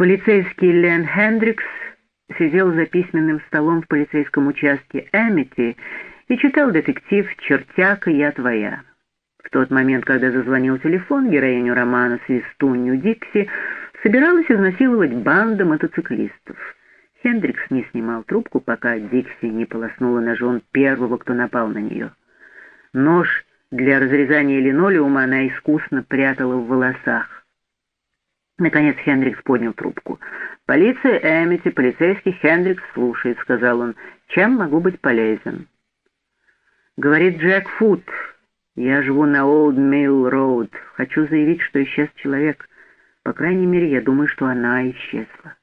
Полицейский Лен Хендрикс сидел за письменным столом в полицейском участке Эмити и читал детектив «Чертяка, я твоя». В тот момент, когда зазвонил телефон, героиню романа «Свистунью Дикси» собиралась изнасиловать банда мотоциклистов. Хендрикс не снимал трубку, пока Дикси не полоснула ножом первого, кто напал на нее. Нож для разрезания линолеума она искусно прятала в волосах. Наконец Хендрикс поднял трубку. «Полиция Эмити, полицейский Хендрикс слушает», — сказал он. «Чем могу быть полезен?» Говорит Джек Фуд. «Я живу на Олд Милл Роуд. Хочу заявить, что исчез человек. По крайней мере, я думаю, что она исчезла».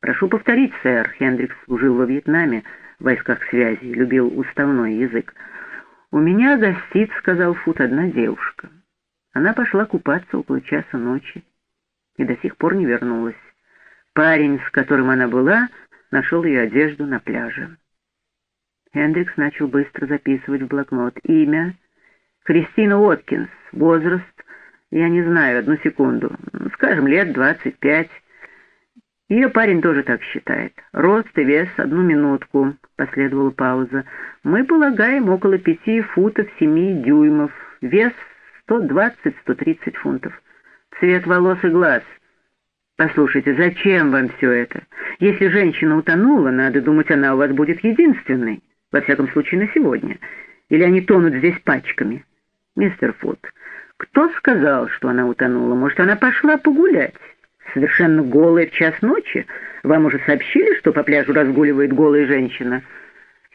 «Прошу повторить, сэр». Хендрикс служил во Вьетнаме в войсках связи, любил уставной язык. «У меня гостит», — сказал Фут, — «одна девушка. Она пошла купаться около часа ночи и до сих пор не вернулась. Парень, с которым она была, нашел ее одежду на пляже». Хендрикс начал быстро записывать в блокнот. Имя — Кристина Уоткинс. Возраст — я не знаю, одну секунду. Скажем, лет двадцать пять. Ее парень тоже так считает. Рост и вес, одну минутку. Последовала пауза. Мы полагаем около пяти футов семи дюймов. Вес сто двадцать-сто тридцать фунтов. Цвет волос и глаз. Послушайте, зачем вам все это? Если женщина утонула, надо думать, она у вас будет единственной. Во всяком случае, на сегодня. Или они тонут здесь пачками. Мистер Фуд, кто сказал, что она утонула? Может, она пошла погулять? совершенно голая в час ночи? Вам уже сообщили, что по пляжу разгуливает голая женщина?»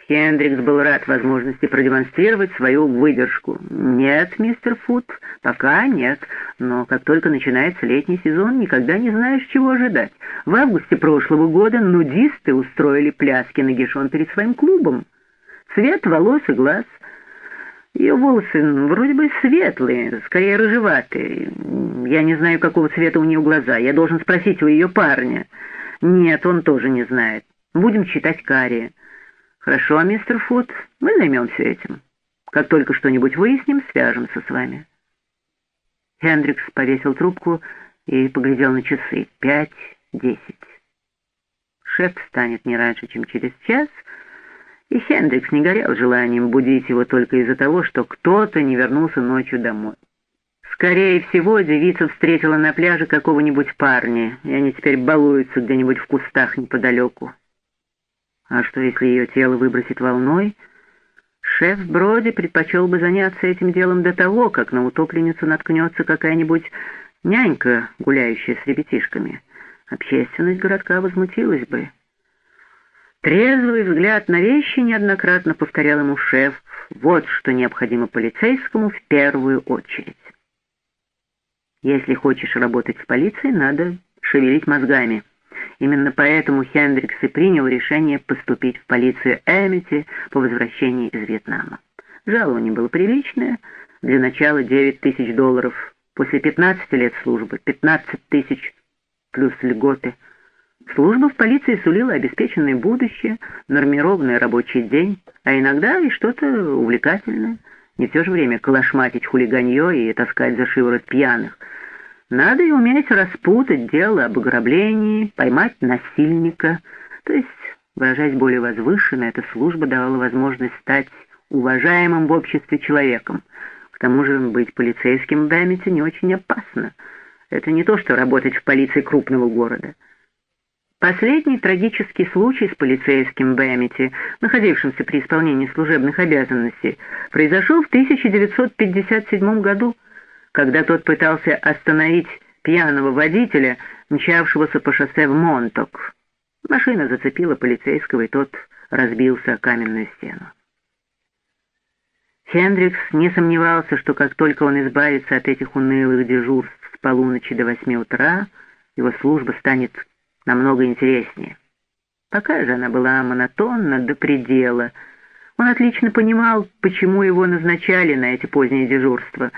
Хендрикс был рад возможности продемонстрировать свою выдержку. «Нет, мистер Фуд, пока нет. Но как только начинается летний сезон, никогда не знаешь, чего ожидать. В августе прошлого года нудисты устроили пляски на гишон перед своим клубом. Цвет волос и глаз — ее волосы вроде бы светлые, скорее рыжеватые. Я не знаю, какого цвета у нее глаза. Я должен спросить у ее парня. Нет, он тоже не знает. Будем читать карие. Хорошо, мистер Фуд, мы займемся этим. Как только что-нибудь выясним, свяжемся с вами. Хендрикс повесил трубку и поглядел на часы. Пять, десять. Шеф встанет не раньше, чем через час — и Хендрикс не горел желанием будить его только из-за того, что кто-то не вернулся ночью домой. Скорее всего, девица встретила на пляже какого-нибудь парня, и они теперь балуются где-нибудь в кустах неподалеку. А что, если ее тело выбросит волной? Шеф Броди предпочел бы заняться этим делом до того, как на утопленницу наткнется какая-нибудь нянька, гуляющая с ребятишками. Общественность городка возмутилась бы. Трезвый взгляд на вещи неоднократно повторял ему шеф. Вот что необходимо полицейскому в первую очередь. Если хочешь работать в полиции, надо шевелить мозгами. Именно поэтому Хендрикс и принял решение поступить в полицию Эмити по возвращении из Вьетнама. Жалование было приличное, для начала 9 тысяч долларов, после 15 лет службы 15 тысяч плюс льготы – Служба в полиции сулила обеспеченное будущее, нормированный рабочий день, а иногда и что-то увлекательное. Не все же время калашматить хулиганье и таскать за шиворот пьяных. Надо и уметь распутать дело об ограблении, поймать насильника. То есть, выражаясь более возвышенно, эта служба давала возможность стать уважаемым в обществе человеком. К тому же быть полицейским в Бэмите не очень опасно. Это не то, что работать в полиции крупного города — Последний трагический случай с полицейским Бэмити, находившимся при исполнении служебных обязанностей, произошел в 1957 году, когда тот пытался остановить пьяного водителя, мчавшегося по шоссе в Монток. Машина зацепила полицейского, и тот разбился о каменную стену. Хендрикс не сомневался, что как только он избавится от этих унылых дежурств с полуночи до восьми утра, его служба станет намного интереснее. Пока же она была монотонна до предела. Он отлично понимал, почему его назначали на эти поздние дежурства.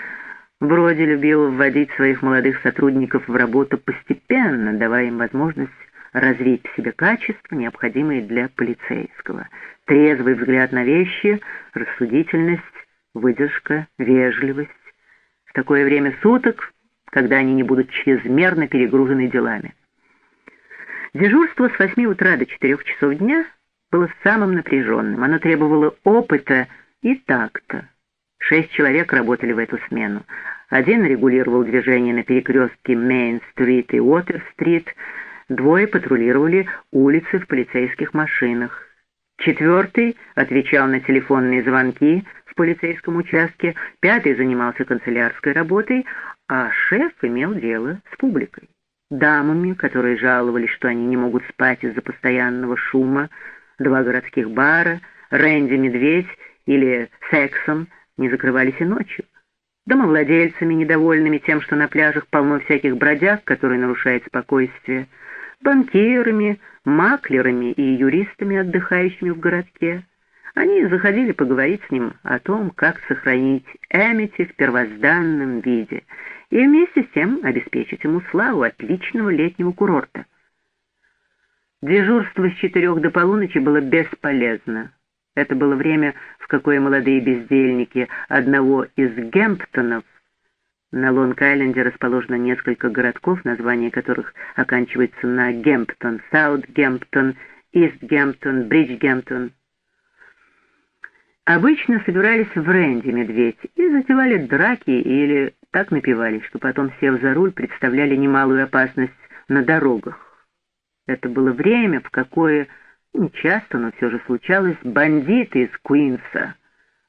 Броди любил вводить своих молодых сотрудников в работу постепенно, давая им возможность развить в себе качества, необходимые для полицейского. Трезвый взгляд на вещи, рассудительность, выдержка, вежливость. В такое время суток, когда они не будут чрезмерно перегружены делами. Дежурство с 8 утра до 4 часов дня было самым напряженным. Оно требовало опыта и такта. Шесть человек работали в эту смену. Один регулировал движение на перекрестке Мейн-стрит и Уотер-стрит, двое патрулировали улицы в полицейских машинах. Четвертый отвечал на телефонные звонки в полицейском участке, пятый занимался канцелярской работой, а шеф имел дело с публикой дамами, которые жаловались, что они не могут спать из-за постоянного шума, два городских бара, Рэнди Медведь или Сексом не закрывались и ночью. Домовладельцами, недовольными тем, что на пляжах полно всяких бродяг, которые нарушают спокойствие, банкирами, маклерами и юристами, отдыхающими в городке. Они заходили поговорить с ним о том, как сохранить Эмити в первозданном виде — и вместе с тем обеспечить ему славу отличного летнего курорта. Дежурство с четырех до полуночи было бесполезно. Это было время, в какое молодые бездельники одного из Гемптонов на Лонг-Айленде расположено несколько городков, названия которых оканчиваются на Гемптон, Саут-Гемптон, Ист-Гемптон, Бридж-Гемптон. Обычно собирались в Рэнди медведь и затевали драки или так напивались, что потом, сев за руль, представляли немалую опасность на дорогах. Это было время, в какое, не часто, но все же случалось, бандиты из Куинса,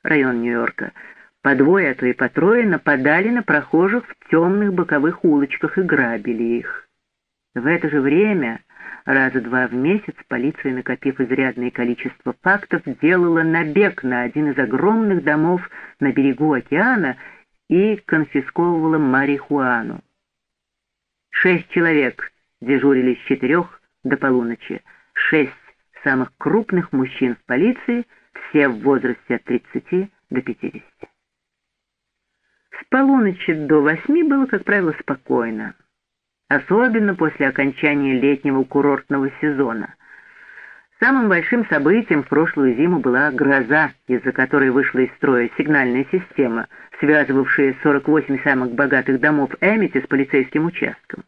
район Нью-Йорка, по двое, а то и по трое нападали на прохожих в темных боковых улочках и грабили их. В это же время, раза два в месяц, полиция, накопив изрядное количество фактов, делала набег на один из огромных домов на берегу океана и конфисковывала марихуану. Шесть человек дежурили с четырех до полуночи, шесть самых крупных мужчин в полиции, все в возрасте от 30 до 50. С полуночи до восьми было, как правило, спокойно, особенно после окончания летнего курортного сезона — Самым большим событием в прошлую зиму была гроза, из-за которой вышла из строя сигнальная система, связывавшая 48 самых богатых домов Эмити с полицейским участком.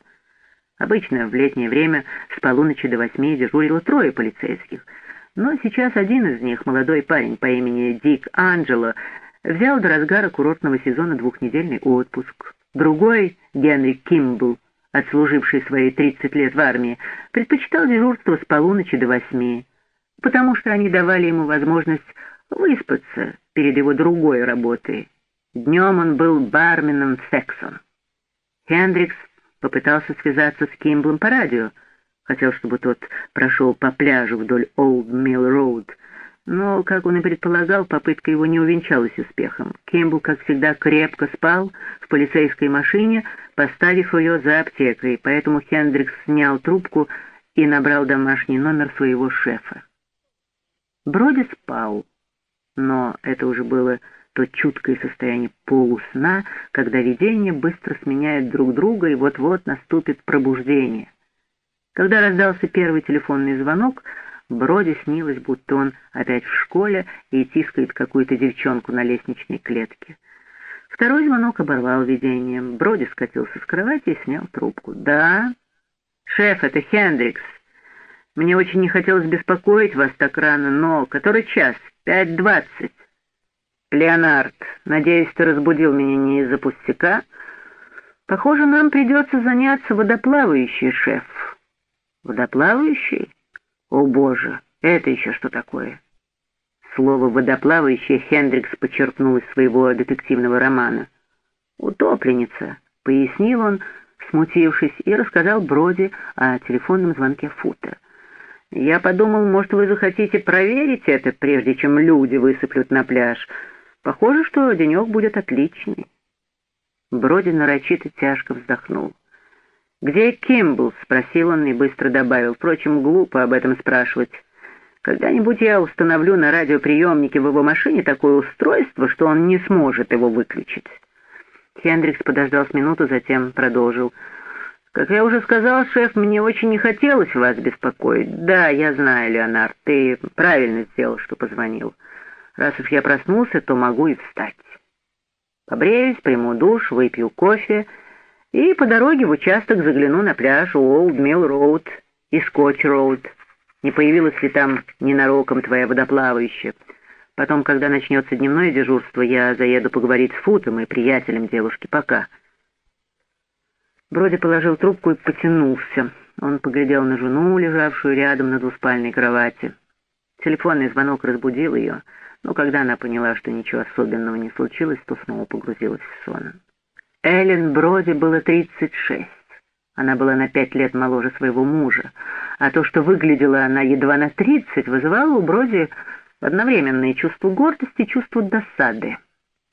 Обычно в летнее время с полуночи до восьми дежурило трое полицейских, но сейчас один из них, молодой парень по имени Дик Анджело, взял до разгара курортного сезона двухнедельный отпуск. Другой, Генри Кимбл, отслуживший свои 30 лет в армии, предпочитал дежурство с полуночи до восьми, потому что они давали ему возможность выспаться перед его другой работой. Днем он был барменом в Сексон. Хендрикс попытался связаться с Кимблом по радио, хотел, чтобы тот прошел по пляжу вдоль Олд Милл Роуд, но, как он и предполагал, попытка его не увенчалась успехом. Кембл, как всегда, крепко спал в полицейской машине, поставив ее за аптекой, поэтому Хендрикс снял трубку и набрал домашний номер своего шефа. Броди спал, но это уже было то чуткое состояние полусна, когда видения быстро сменяют друг друга, и вот-вот наступит пробуждение. Когда раздался первый телефонный звонок, Броди снилось, будто он опять в школе и тискает какую-то девчонку на лестничной клетке. Второй звонок оборвал видение. Броди скатился с кровати и снял трубку. «Да?» «Шеф, это Хендрикс. Мне очень не хотелось беспокоить вас так рано, но... Который час? Пять двадцать». «Леонард, надеюсь, ты разбудил меня не из-за пустяка?» «Похоже, нам придется заняться водоплавающей, шеф». «Водоплавающей?» О боже, это еще что такое? Слово «водоплавающее» Хендрикс почерпнул из своего детективного романа. «Утопленница», — пояснил он, смутившись, и рассказал Броди о телефонном звонке Фута. «Я подумал, может, вы захотите проверить это, прежде чем люди высыплют на пляж. Похоже, что денек будет отличный». Броди нарочито тяжко вздохнул. «Где Кимбл?» — спросил он и быстро добавил. Впрочем, глупо об этом спрашивать. Когда-нибудь я установлю на радиоприемнике в его машине такое устройство, что он не сможет его выключить. Хендрикс подождал с минуту, затем продолжил. «Как я уже сказал, шеф, мне очень не хотелось вас беспокоить. Да, я знаю, Леонард, ты правильно сделал, что позвонил. Раз уж я проснулся, то могу и встать. Побреюсь, приму душ, выпью кофе» и по дороге в участок загляну на пляж Уолд Милл Роуд и Скотч-Роуд. Не появилась ли там ненароком твоя водоплавающая? Потом, когда начнется дневное дежурство, я заеду поговорить с Футом и приятелем девушки. Пока». Броди положил трубку и потянулся. Он поглядел на жену, лежавшую рядом на двуспальной кровати. Телефонный звонок разбудил ее, но когда она поняла, что ничего особенного не случилось, то снова погрузилась в сон. Эллен Броди было 36. Она была на пять лет моложе своего мужа, а то, что выглядела она едва на 30, вызывало у Броди одновременное чувство гордости и чувство досады.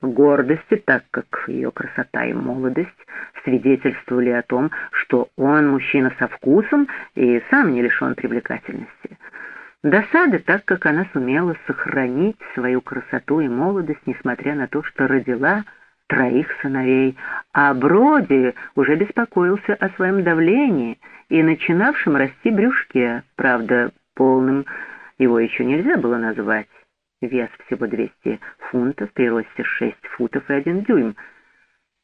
Гордости, так как ее красота и молодость свидетельствовали о том, что он мужчина со вкусом и сам не лишен привлекательности. Досада, так как она сумела сохранить свою красоту и молодость, несмотря на то, что родила троих сыновей, а Броди уже беспокоился о своем давлении и начинавшем расти брюшке, правда, полным его еще нельзя было назвать. Вес всего 200 фунтов, при росте 6 футов и 1 дюйм.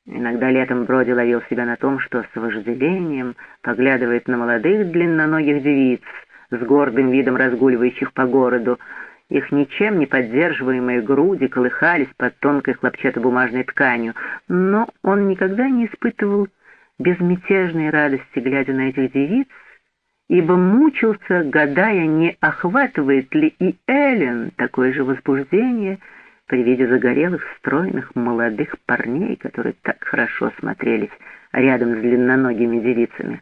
Иногда летом Броди ловил себя на том, что с вожделением поглядывает на молодых длинноногих девиц с гордым видом разгуливающих по городу. Их ничем не поддерживаемые груди колыхались под тонкой хлопчатобумажной тканью, но он никогда не испытывал безмятежной радости, глядя на этих девиц, ибо мучился, гадая, не охватывает ли и Эллен такое же возбуждение при виде загорелых, стройных, молодых парней, которые так хорошо смотрелись рядом с длинноногими девицами.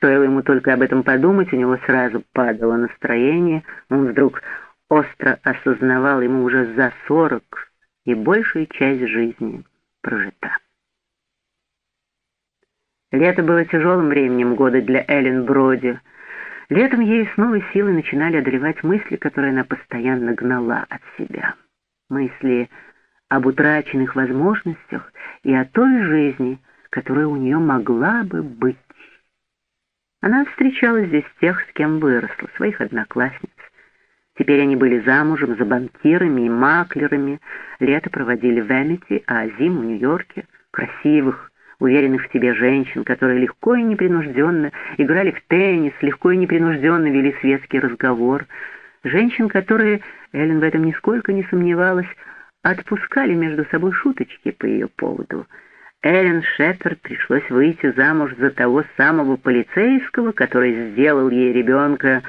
Стоило ему только об этом подумать, у него сразу падало настроение, он вдруг остро осознавал ему уже за сорок, и большая часть жизни прожита. Лето было тяжелым временем года для Эллен Броди. Летом ей с новой силой начинали одолевать мысли, которые она постоянно гнала от себя. Мысли об утраченных возможностях и о той жизни, которая у нее могла бы быть. Она встречала здесь тех, с кем выросла, своих одноклассниц. Теперь они были замужем за банкирами и маклерами, лето проводили в Эмити, а зиму в Нью-Йорке, красивых, уверенных в себе женщин, которые легко и непринужденно играли в теннис, легко и непринужденно вели светский разговор, женщин, которые, Эллен в этом нисколько не сомневалась, отпускали между собой шуточки по ее поводу. Эллен Шепард пришлось выйти замуж за того самого полицейского, который сделал ей ребенка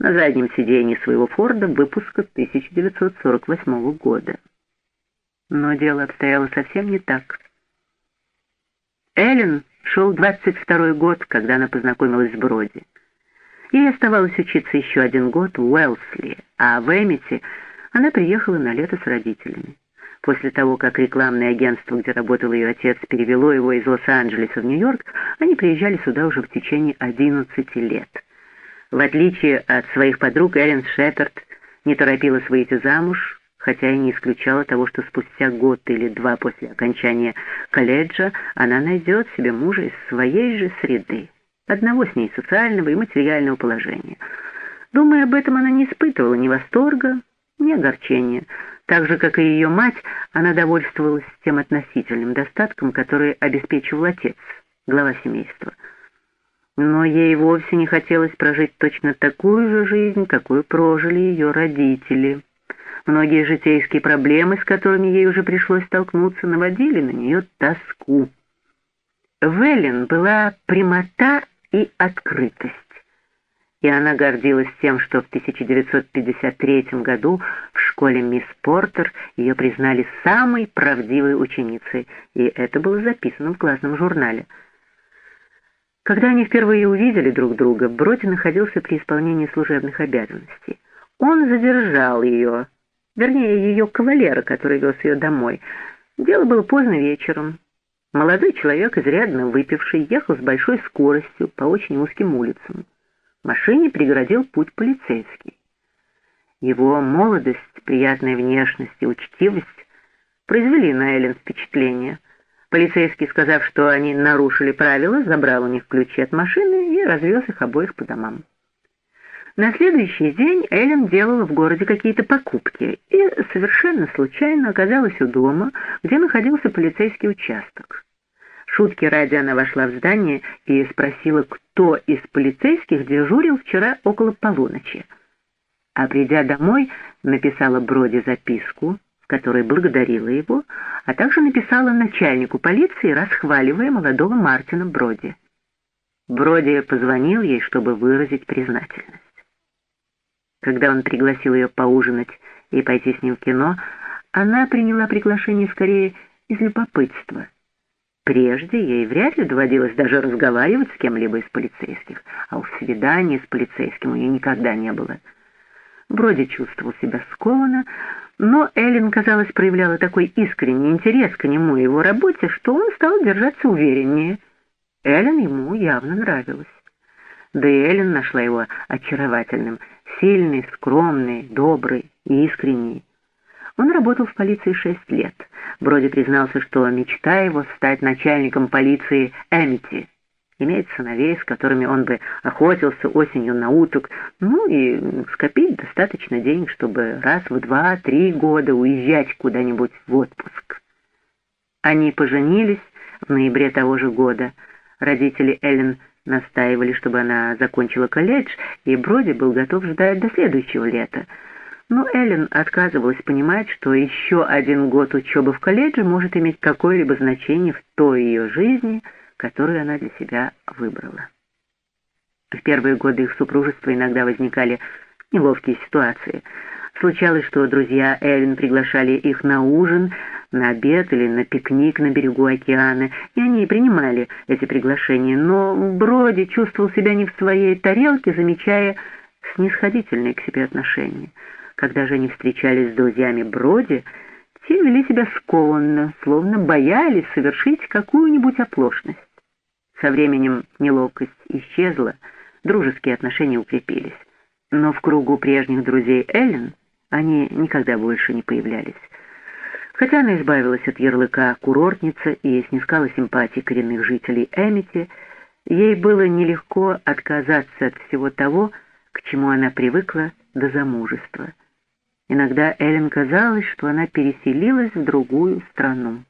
на заднем сиденье своего Форда выпуска 1948 года. Но дело обстояло совсем не так. Эллен шел 22 год, когда она познакомилась с Броди. Ей оставалось учиться еще один год в Уэлсли, а в Эмити она приехала на лето с родителями. После того, как рекламное агентство, где работал ее отец, перевело его из Лос-Анджелеса в Нью-Йорк, они приезжали сюда уже в течение 11 лет. В отличие от своих подруг, Эллен Шепард не торопилась выйти замуж, хотя и не исключала того, что спустя год или два после окончания колледжа она найдет себе мужа из своей же среды, одного с ней социального и материального положения. Думая об этом, она не испытывала ни восторга, ни огорчения. Так же, как и ее мать, она довольствовалась тем относительным достатком, который обеспечивал отец, глава семейства. Но ей вовсе не хотелось прожить точно такую же жизнь, какую прожили ее родители. Многие житейские проблемы, с которыми ей уже пришлось столкнуться, наводили на нее тоску. В Эллен была прямота и открытость. И она гордилась тем, что в 1953 году в школе мисс Портер ее признали самой правдивой ученицей, и это было записано в классном журнале. Когда они впервые увидели друг друга, Броди находился при исполнении служебных обязанностей. Он задержал ее, вернее, ее кавалера, который вез ее домой. Дело было поздно вечером. Молодой человек, изрядно выпивший, ехал с большой скоростью по очень узким улицам. Машине преградил путь полицейский. Его молодость, приятная внешность и учтивость произвели на Эллен впечатление. Полицейский, сказав, что они нарушили правила, забрал у них ключи от машины и развез их обоих по домам. На следующий день Эллен делала в городе какие-то покупки и совершенно случайно оказалась у дома, где находился полицейский участок. Шутки ради она вошла в здание и спросила, кто из полицейских дежурил вчера около полуночи. А придя домой, написала Броди записку, в которой благодарила его, а также написала начальнику полиции, расхваливая молодого Мартина Броди. Броди позвонил ей, чтобы выразить признательность. Когда он пригласил ее поужинать и пойти с ним в кино, она приняла приглашение скорее из любопытства. Прежде ей вряд ли доводилось даже разговаривать с кем-либо из полицейских, а уж свидания с полицейским у нее никогда не было. Броди чувствовал себя скованно, но Эллен, казалось, проявляла такой искренний интерес к нему и его работе, что он стал держаться увереннее. Эллен ему явно нравилась. Да и Эллен нашла его очаровательным, сильный, скромный, добрый и искренний. Он работал в полиции шесть лет. Броди признался, что мечта его стать начальником полиции Эмити. Иметь сыновей, с которыми он бы охотился осенью на уток, ну и скопить достаточно денег, чтобы раз в два-три года уезжать куда-нибудь в отпуск. Они поженились в ноябре того же года. Родители Эллен настаивали, чтобы она закончила колледж, и Броди был готов ждать до следующего лета. Но Эллен отказывалась понимать, что еще один год учебы в колледже может иметь какое-либо значение в той ее жизни, которую она для себя выбрала. В первые годы их супружества иногда возникали неловкие ситуации. Случалось, что друзья Эллен приглашали их на ужин, на обед или на пикник на берегу океана, и они принимали эти приглашения, но Броди чувствовал себя не в своей тарелке, замечая снисходительные к себе отношения. Когда же они встречались с друзьями Броди, те вели себя скованно, словно боялись совершить какую-нибудь оплошность. Со временем неловкость исчезла, дружеские отношения укрепились. Но в кругу прежних друзей Эллен они никогда больше не появлялись. Хотя она избавилась от ярлыка курортница и снискала симпатии коренных жителей Эмити, ей было нелегко отказаться от всего того, к чему она привыкла до замужества — Иногда Эллен казалось, что она переселилась в другую страну.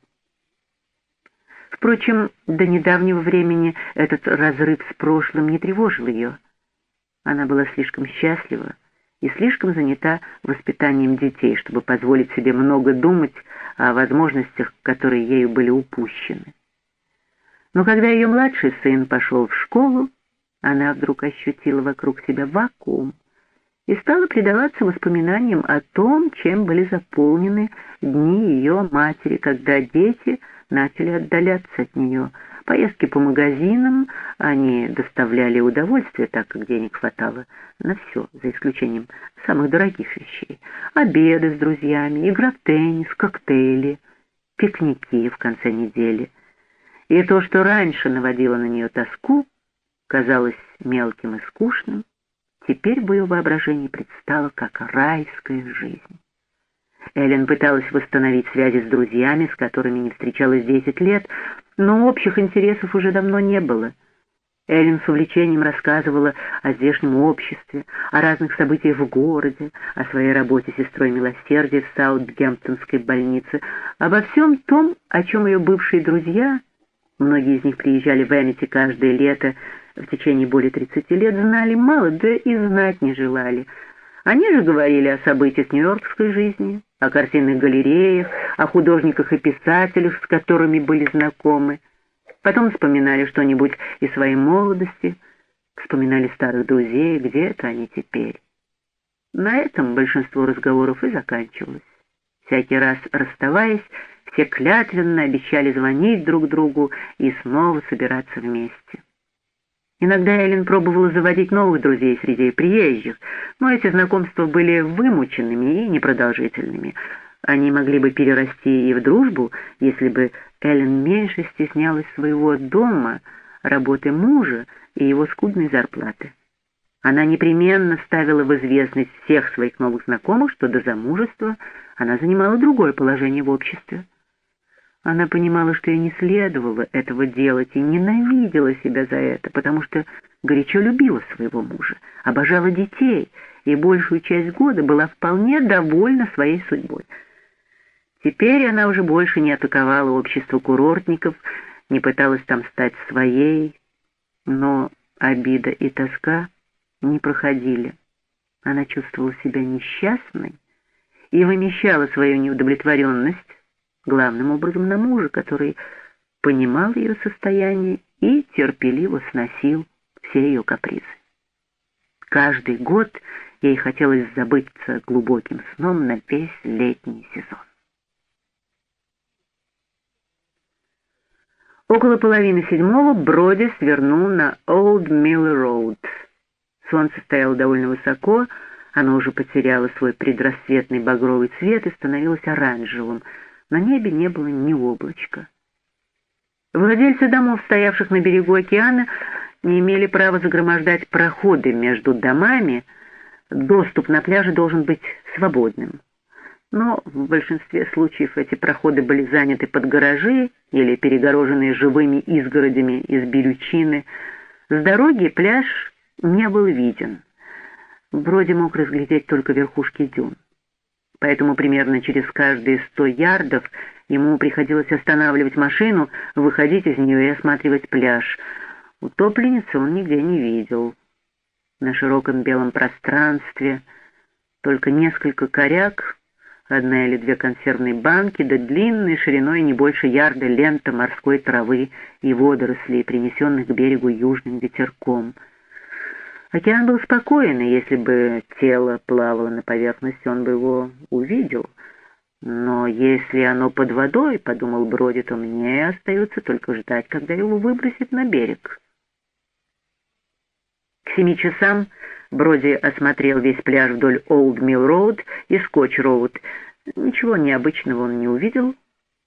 Впрочем, до недавнего времени этот разрыв с прошлым не тревожил ее. Она была слишком счастлива и слишком занята воспитанием детей, чтобы позволить себе много думать о возможностях, которые ею были упущены. Но когда ее младший сын пошел в школу, она вдруг ощутила вокруг себя вакуум, и стала предаваться воспоминаниям о том, чем были заполнены дни ее матери, когда дети начали отдаляться от нее. Поездки по магазинам они доставляли удовольствие, так как денег хватало на все, за исключением самых дорогих вещей. Обеды с друзьями, игра в теннис, коктейли, пикники в конце недели. И то, что раньше наводило на нее тоску, казалось мелким и скучным, теперь в ее воображении предстала как райская жизнь. Эллен пыталась восстановить связи с друзьями, с которыми не встречалась десять лет, но общих интересов уже давно не было. Эллен с увлечением рассказывала о здешнем обществе, о разных событиях в городе, о своей работе сестрой милосердия в Саутгемптонской больнице, обо всем том, о чем ее бывшие друзья, многие из них приезжали в Эмити каждое лето, в течение более 30 лет знали мало, да и знать не желали. Они же говорили о событиях нью-йоркской жизни, о картинных галереях, о художниках и писателях, с которыми были знакомы. Потом вспоминали что-нибудь из своей молодости, вспоминали старых друзей, где-то они теперь. На этом большинство разговоров и заканчивалось. Всякий раз расставаясь, все клятвенно обещали звонить друг другу и снова собираться вместе. Иногда Эллен пробовала заводить новых друзей среди приезжих, но эти знакомства были вымученными и непродолжительными. Они могли бы перерасти и в дружбу, если бы Эллен меньше стеснялась своего дома, работы мужа и его скудной зарплаты. Она непременно ставила в известность всех своих новых знакомых, что до замужества она занимала другое положение в обществе. Она понимала, что ей не следовало этого делать, и ненавидела себя за это, потому что горячо любила своего мужа, обожала детей и большую часть года была вполне довольна своей судьбой. Теперь она уже больше не атаковала общество курортников, не пыталась там стать своей, но обида и тоска не проходили. Она чувствовала себя несчастной и вымещала свою неудовлетворенность главным образом на мужа, который понимал ее состояние и терпеливо сносил все ее капризы. Каждый год ей хотелось забыться глубоким сном на весь летний сезон. Около половины седьмого Броди свернул на Old Mill Road. Солнце стояло довольно высоко, оно уже потеряло свой предрассветный багровый цвет и становилось оранжевым. На небе не было ни облачка. Владельцы домов, стоявших на берегу океана, не имели права загромождать проходы между домами, доступ на пляже должен быть свободным. Но в большинстве случаев эти проходы были заняты под гаражи или перегороженные живыми изгородями из берючины. С дороги пляж не был виден. Вроде мог разглядеть только верхушки дюн. Поэтому примерно через каждые сто ярдов ему приходилось останавливать машину, выходить из нее и осматривать пляж — Утопленницы он нигде не видел. На широком белом пространстве только несколько коряк, одна или две консервные банки, да длинной шириной не больше ярда лента морской травы и водорослей, принесенных к берегу южным ветерком. Океан был спокоен, и если бы тело плавало на поверхности, он бы его увидел. Но если оно под водой, — подумал Броди, — то мне остается только ждать, когда его выбросит на берег. К семи часам Броди осмотрел весь пляж вдоль Олд Милл Роуд и Скотч Роуд. Ничего необычного он не увидел,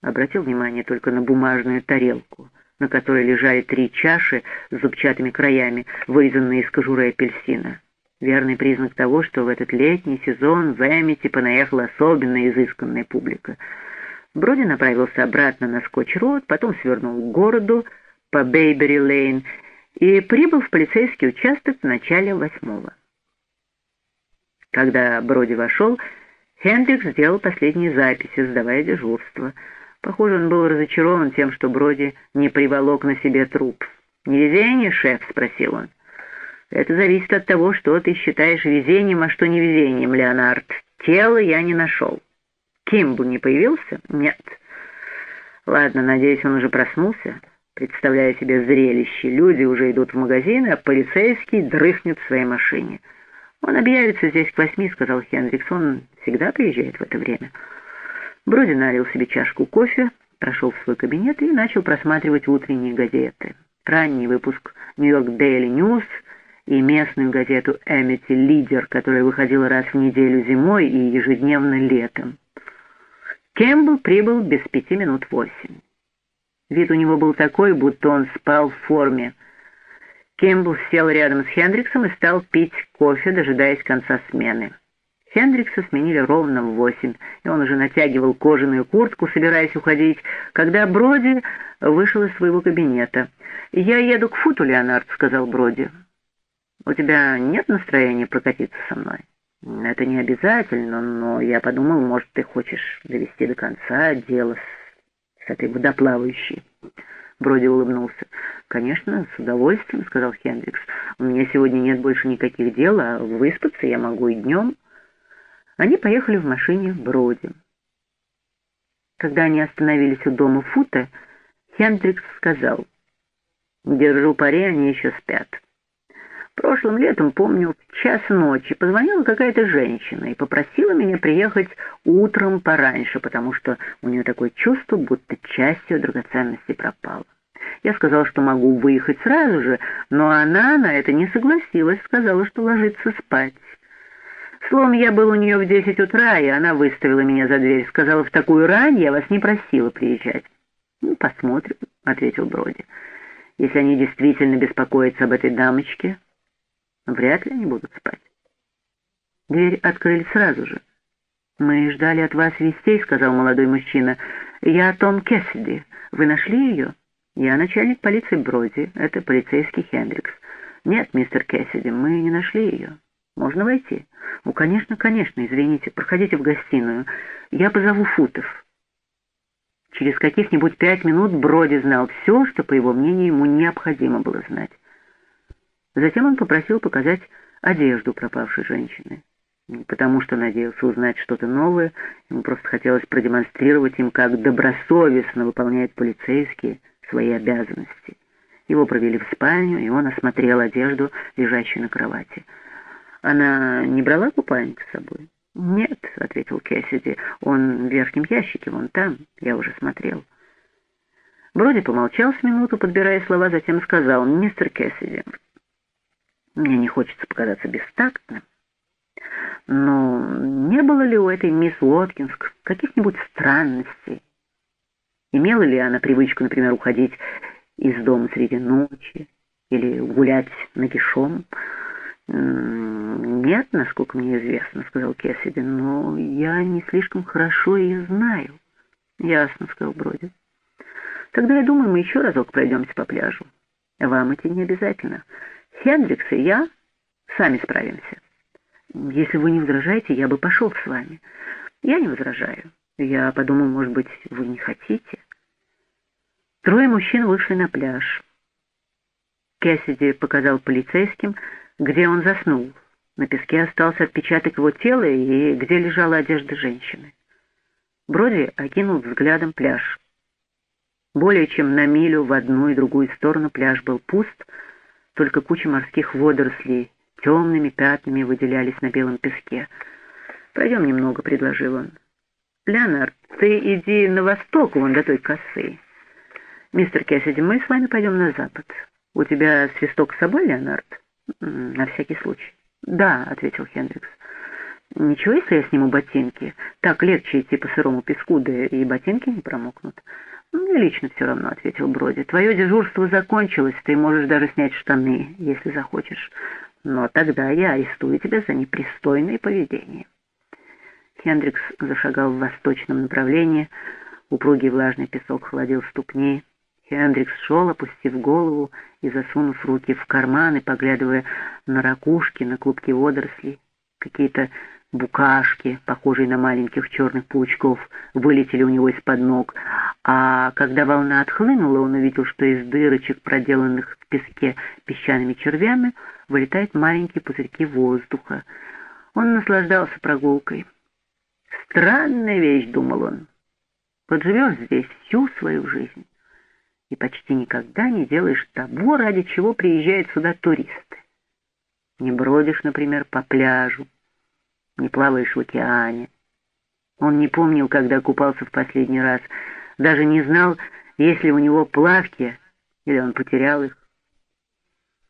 обратил внимание только на бумажную тарелку, на которой лежали три чаши с зубчатыми краями, вырезанные из кожуры апельсина. Верный признак того, что в этот летний сезон в Эмити понаехала особенно изысканная публика. Броди направился обратно на Скотч-Роуд, потом свернул к городу по Бейбери-Лейн и прибыл в полицейский участок в начале восьмого. Когда Броди вошел, Хендрикс сделал последние записи, сдавая дежурство. Похоже, он был разочарован тем, что Броди не приволок на себе труп. «Не везение, шеф?» — спросил он. «Это зависит от того, что ты считаешь везением, а что не везением, Леонард. Тело я не нашел. Кимбл не появился? Нет. Ладно, надеюсь, он уже проснулся» представляя себе зрелище. Люди уже идут в магазин, а полицейский дрыхнет в своей машине. «Он объявится здесь к восьми», — сказал Хендрикс. «Он всегда приезжает в это время». Броди налил себе чашку кофе, прошел в свой кабинет и начал просматривать утренние газеты. Ранний выпуск «Нью-Йорк Дейли Ньюс» и местную газету «Эмити Лидер», которая выходила раз в неделю зимой и ежедневно летом. Кэмпбелл прибыл без пяти минут восемь. Вид у него был такой, будто он спал в форме. Кембл сел рядом с Хендриксом и стал пить кофе, дожидаясь конца смены. Хендрикса сменили ровно в восемь, и он уже натягивал кожаную куртку, собираясь уходить, когда Броди вышел из своего кабинета. «Я еду к Футу, Леонард», — сказал Броди. «У тебя нет настроения прокатиться со мной?» «Это не обязательно, но я подумал, может, ты хочешь довести до конца дело с этой водоплавающей. Броди улыбнулся. «Конечно, с удовольствием», — сказал Хендрикс. «У меня сегодня нет больше никаких дел, а выспаться я могу и днем». Они поехали в машине Броди. Когда они остановились у дома Фута, Хендрикс сказал, «Держу пари, они еще спят». Прошлым летом, помню, в час ночи позвонила какая-то женщина и попросила меня приехать утром пораньше, потому что у нее такое чувство, будто часть ее драгоценности пропала. Я сказал, что могу выехать сразу же, но она на это не согласилась, сказала, что ложится спать. Словом, я был у нее в десять утра, и она выставила меня за дверь, сказала, в такую рань я вас не просила приезжать. «Ну, посмотрим», — ответил Броди. «Если они действительно беспокоятся об этой дамочке, Вряд ли они будут спать. Дверь открыли сразу же. «Мы ждали от вас вестей», — сказал молодой мужчина. «Я Том Кессиди. Вы нашли ее?» «Я начальник полиции Броди. Это полицейский Хендрикс». «Нет, мистер Кессиди, мы не нашли ее. Можно войти?» «Ну, конечно, конечно, извините. Проходите в гостиную. Я позову Футов». Через каких-нибудь пять минут Броди знал все, что, по его мнению, ему необходимо было знать. Затем он попросил показать одежду пропавшей женщины. Не потому что надеялся узнать что-то новое, ему просто хотелось продемонстрировать им, как добросовестно выполняют полицейские свои обязанности. Его провели в спальню, и он осмотрел одежду, лежащую на кровати. Она не брала купальник с собой? «Нет», — ответил Кэссиди, — «он в верхнем ящике, вон там, я уже смотрел». Броди помолчал с минуту, подбирая слова, затем сказал, «Мистер Кэссиди, мне не хочется показаться бестактным, но не было ли у этой мисс Уоткинс каких-нибудь странностей? Имела ли она привычку, например, уходить из дома среди ночи или гулять нагишом?» «Нет, насколько мне известно», — сказал Кессиди, — «но я не слишком хорошо ее знаю». «Ясно», — сказал Броди. «Тогда, я думаю, мы еще разок пройдемся по пляжу. Вам идти не обязательно. Хендрикс и я сами справимся. Если вы не возражаете, я бы пошел с вами. Я не возражаю. Я подумал, может быть, вы не хотите». Трое мужчин вышли на пляж. Кессиди показал полицейским, где он заснул. На песке остался отпечаток его тела и где лежала одежда женщины. Броди окинул взглядом пляж. Более чем на милю в одну и другую сторону пляж был пуст, только куча морских водорослей темными пятнами выделялись на белом песке. «Пойдем немного», — предложил он. «Леонард, ты иди на восток, вон до той косы. Мистер Кессиди, мы с вами пойдем на запад. У тебя свисток с собой, Леонард?» «На всякий случай». «Да», — ответил Хендрикс. «Ничего, если я сниму ботинки? Так легче идти по сырому песку, да и ботинки не промокнут». «Мне лично все равно», — ответил Броди. «Твое дежурство закончилось, ты можешь даже снять штаны, если захочешь. Но тогда я арестую тебя за непристойное поведение». Хендрикс зашагал в восточном направлении. Упругий влажный песок холодил ступни. Хендрикс шел, опустив голову и засунув руки в карманы, поглядывая на ракушки, на клубки водорослей. Какие-то букашки, похожие на маленьких черных паучков, вылетели у него из-под ног, а когда волна отхлынула, он увидел, что из дырочек, проделанных в песке песчаными червями, вылетают маленькие пузырьки воздуха. Он наслаждался прогулкой. «Странная вещь», — думал он, — «подживешь здесь всю свою жизнь» и почти никогда не делаешь того, ради чего приезжают сюда туристы. Не бродишь, например, по пляжу, не плаваешь в океане. Он не помнил, когда купался в последний раз, даже не знал, есть ли у него плавки, или он потерял их.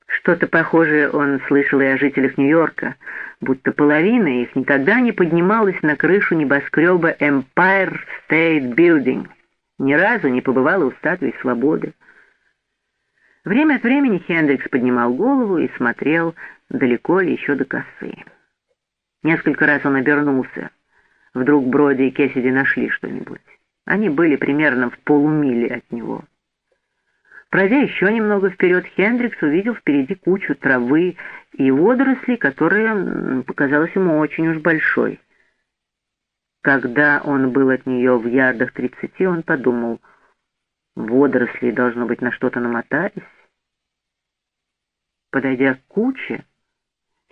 Что-то похожее он слышал и о жителях Нью-Йорка, будто половина их никогда не поднималась на крышу небоскреба Empire State Building — ни разу не побывала у статуи свободы. Время от времени Хендрикс поднимал голову и смотрел, далеко ли еще до косы. Несколько раз он обернулся. Вдруг Броди и Кессиди нашли что-нибудь. Они были примерно в полумиле от него. Пройдя еще немного вперед, Хендрикс увидел впереди кучу травы и водорослей, которая показалась ему очень уж большой. Когда он был от нее в ярдах тридцати, он подумал, водоросли, должно быть, на что-то намотались. Подойдя к куче,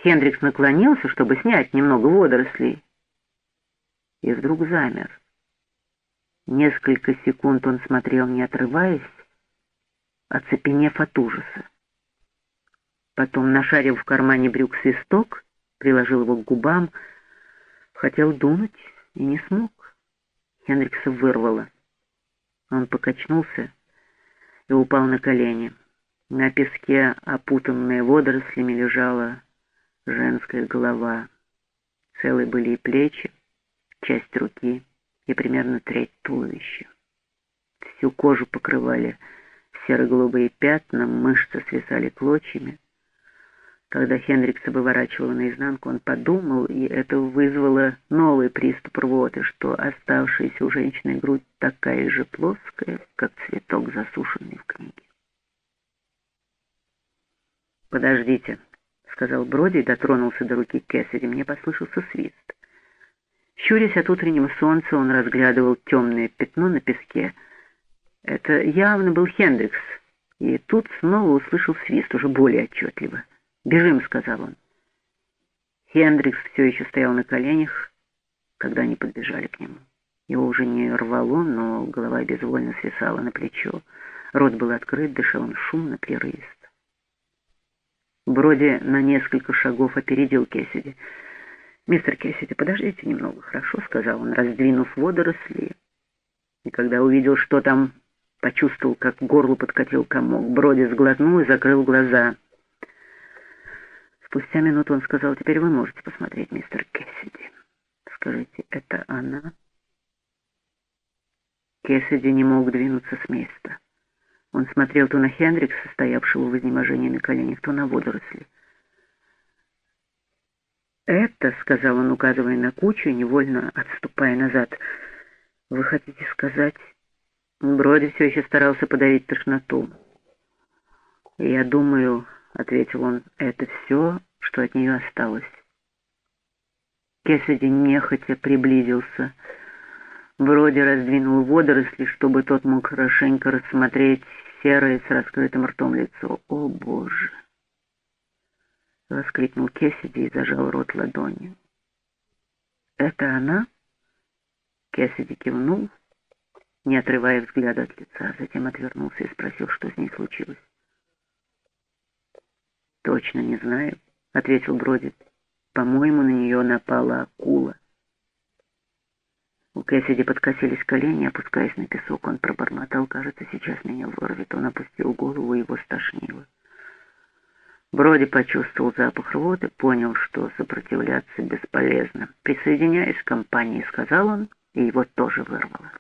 Хендрикс наклонился, чтобы снять немного водорослей, и вдруг замер. Несколько секунд он смотрел, не отрываясь, оцепенев от ужаса. Потом, нашарив в кармане брюк свисток, приложил его к губам, хотел дунуть, не смог. Хенрикса вырвало. Он покачнулся и упал на колени. На песке, опутанная водорослями, лежала женская голова. Целые были и плечи, часть руки и примерно треть туловища. Всю кожу покрывали серо-голубые пятна, мышцы свисали клочьями. Когда Хенрикса выворачивала наизнанку, он подумал, и это вызвало новый приступ рвоты, что оставшаяся у женщины грудь такая же плоская, как цветок, засушенный в книге. «Подождите», — сказал Броди и дотронулся до руки Кэссиди. Мне послышался свист. Щурясь от утреннего солнца, он разглядывал темное пятно на песке. Это явно был Хендрикс, и тут снова услышал свист, уже более отчетливо. «Бежим», — сказал он. Хендрикс все еще стоял на коленях, когда они подбежали к нему. Его уже не рвало, но голова безвольно свисала на плечо. Рот был открыт, дышал он шумно, прерывисто. Броди на несколько шагов опередил Кессиди. «Мистер Кессиди, подождите немного, хорошо?» — сказал он, раздвинув водоросли. И когда увидел, что там, почувствовал, как к горлу подкатил комок. Броди сглотнул и закрыл глаза. Спустя минуту он сказал, «Теперь вы можете посмотреть, мистер Кессиди. Скажите, это она?» Кессиди не мог двинуться с места. Он смотрел то на Хендрикса, стоявшего в изнеможении на коленях, то на водоросли. «Это», — сказал он, указывая на кучу, невольно отступая назад, — «вы хотите сказать...» Броди все еще старался подавить тошноту. «Я думаю», — ответил он, — «это все, что от нее осталось». Кесади нехотя приблизился. Броди раздвинул водоросли, чтобы тот мог хорошенько рассмотреть серое с раскрытым ртом лицо. «О, Боже!» — воскликнул Кесиди и зажал рот ладонью. «Это она?» Кесиди кивнул, не отрывая взгляда от лица, затем отвернулся и спросил, что с ней случилось. «Точно не знаю», — ответил Броди. «По-моему, на нее напала акула». У Кэссиди подкосились колени, опускаясь на песок. Он пробормотал, кажется, сейчас меня вырвет. Он опустил голову, его стошнило. Броди почувствовал запах рвоты, понял, что сопротивляться бесполезно. «Присоединяясь к компании», — сказал он, и его тоже вырвало.